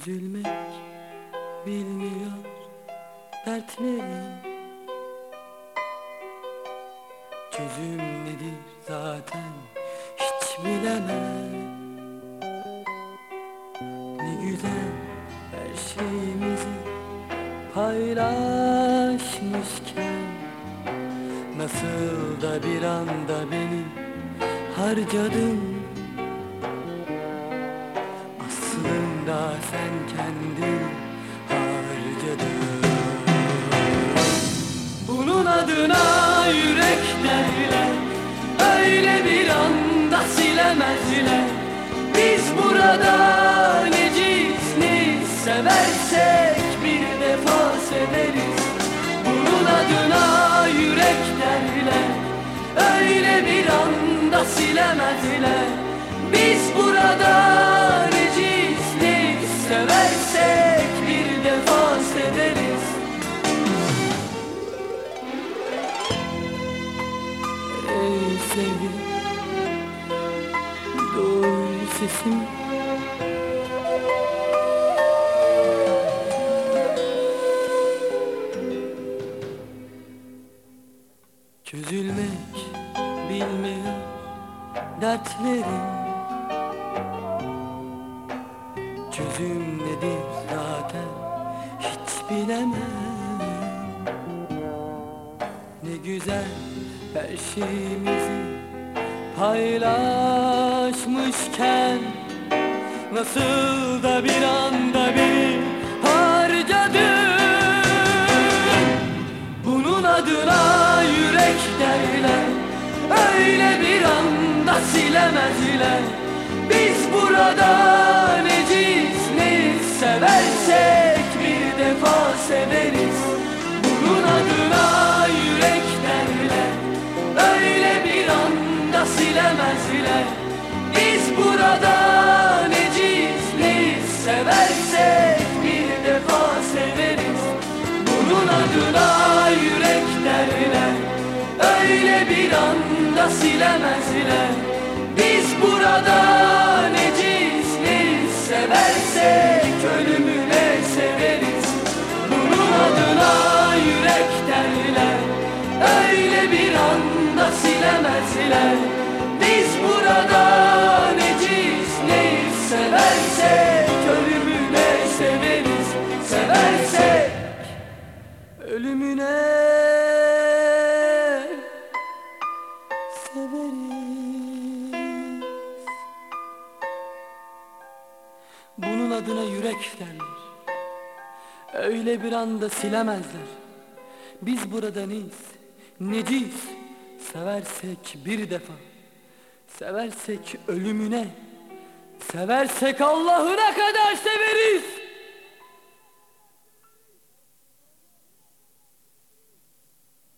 Üzülmek bilmiyor dertlerim Çözüm nedir zaten? Bilemem. Ne güzel her şeyimizi paylaşmışken Nasıl da bir anda beni harcadın. Aslında sen kendini harcadın. Bunun adına anda silemezler Biz burada neciz ne seversek bir defa severiz. Bunun adına yürek derler. Öyle bir anda silemezler Duy sesimi Çözülmek bilmiyor dertlerim Çözüm nedir zaten hiç bilemem. Ne güzel her şeyimizi paylaşmışken Nasıl da bir anda beni harcadın Bunun adına yürek derler Öyle bir anda silemezler. Biz burada bir anda silemezler. Biz burada neciz ne seversek Ölümüne severiz. Bunun adına yürek derler. Öyle bir anda silemezler. Biz burada neciz ne seversek Bunun adına yürek derler. Öyle bir anda silemezler. Biz burada neyiz, neciz Seversek bir defa Seversek ölümüne Seversek Allah'ına kadar severiz